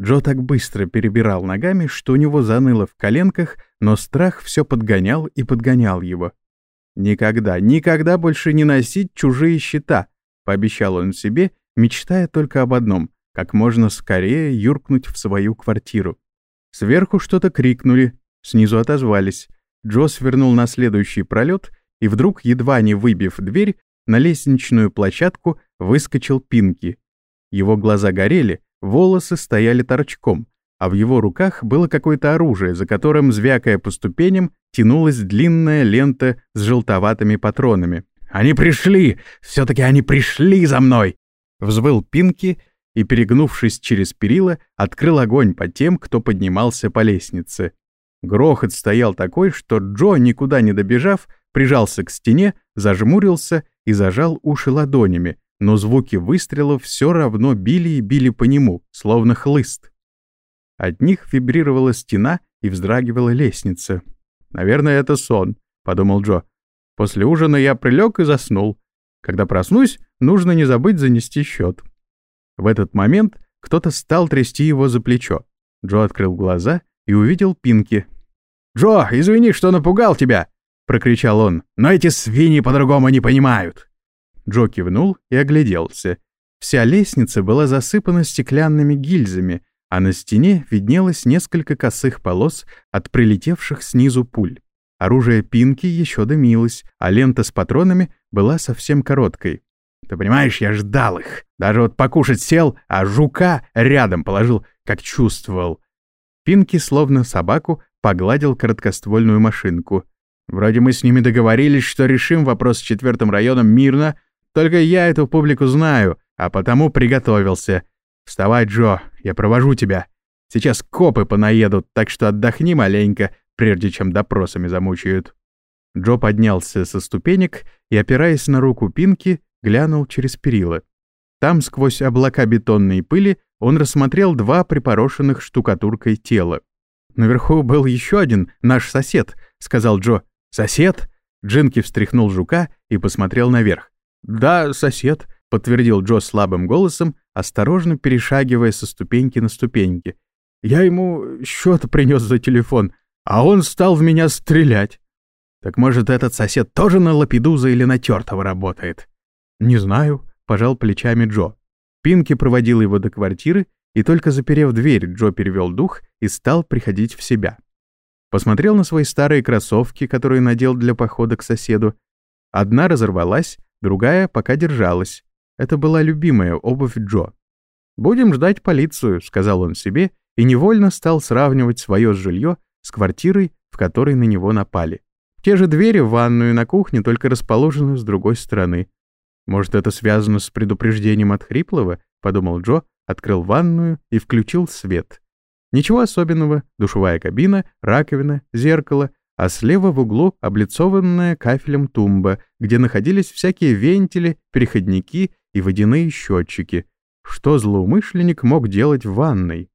Джо так быстро перебирал ногами, что у него заныло в коленках, но страх все подгонял и подгонял его. «Никогда, никогда больше не носить чужие щита», — пообещал он себе, мечтая только об одном — как можно скорее юркнуть в свою квартиру. Сверху что-то крикнули, снизу отозвались. Джо свернул на следующий пролет и вдруг, едва не выбив дверь, на лестничную площадку выскочил Пинки. Его глаза горели, волосы стояли торчком, а в его руках было какое-то оружие, за которым, звякая по ступеням, тянулась длинная лента с желтоватыми патронами. «Они пришли! Все-таки они пришли за мной!» Взвыл Пинки и, перегнувшись через перила, открыл огонь по тем, кто поднимался по лестнице. Грохот стоял такой, что Джо, никуда не добежав, прижался к стене, зажмурился и зажал уши ладонями, но звуки выстрелов все равно били и били по нему, словно хлыст. От них вибрировала стена и вздрагивала лестница. «Наверное, это сон», — подумал Джо. «После ужина я прилег и заснул. Когда проснусь, нужно не забыть занести счет». В этот момент кто-то стал трясти его за плечо. Джо открыл глаза и увидел Пинки. «Джо, извини, что напугал тебя!» — прокричал он. «Но эти свиньи по-другому не понимают!» Джо кивнул и огляделся. Вся лестница была засыпана стеклянными гильзами, а на стене виднелось несколько косых полос от прилетевших снизу пуль. Оружие Пинки еще дымилось, а лента с патронами была совсем короткой. Ты понимаешь, я ждал их. Даже вот покушать сел, а жука рядом положил, как чувствовал. Пинки, словно собаку, погладил короткоствольную машинку. Вроде мы с ними договорились, что решим вопрос с четвертым районом мирно, только я эту публику знаю, а потому приготовился. Вставай, Джо, я провожу тебя. Сейчас копы понаедут, так что отдохни маленько, прежде чем допросами замучают». Джо поднялся со ступенек и, опираясь на руку Пинки, глянул через перила. Там, сквозь облака бетонной пыли, он рассмотрел два припорошенных штукатуркой тела. «Наверху был еще один, наш сосед», — сказал Джо. «Сосед?» Джинки встряхнул жука и посмотрел наверх. «Да, сосед», — подтвердил Джо слабым голосом, осторожно перешагивая со ступеньки на ступеньки. «Я ему счет принес за телефон, а он стал в меня стрелять». «Так может, этот сосед тоже на Лапидуза или на Тертого работает?» «Не знаю», — пожал плечами Джо. Пинки проводил его до квартиры, и только заперев дверь, Джо перевел дух и стал приходить в себя. Посмотрел на свои старые кроссовки, которые надел для похода к соседу. Одна разорвалась, другая пока держалась. Это была любимая обувь Джо. «Будем ждать полицию», — сказал он себе, и невольно стал сравнивать свое жилье с квартирой, в которой на него напали. Те же двери в ванную и на кухне, только расположены с другой стороны. «Может, это связано с предупреждением от Хриплова?» — подумал Джо, открыл ванную и включил свет. Ничего особенного, душевая кабина, раковина, зеркало, а слева в углу облицованная кафелем тумба, где находились всякие вентили, переходники и водяные счетчики. Что злоумышленник мог делать в ванной?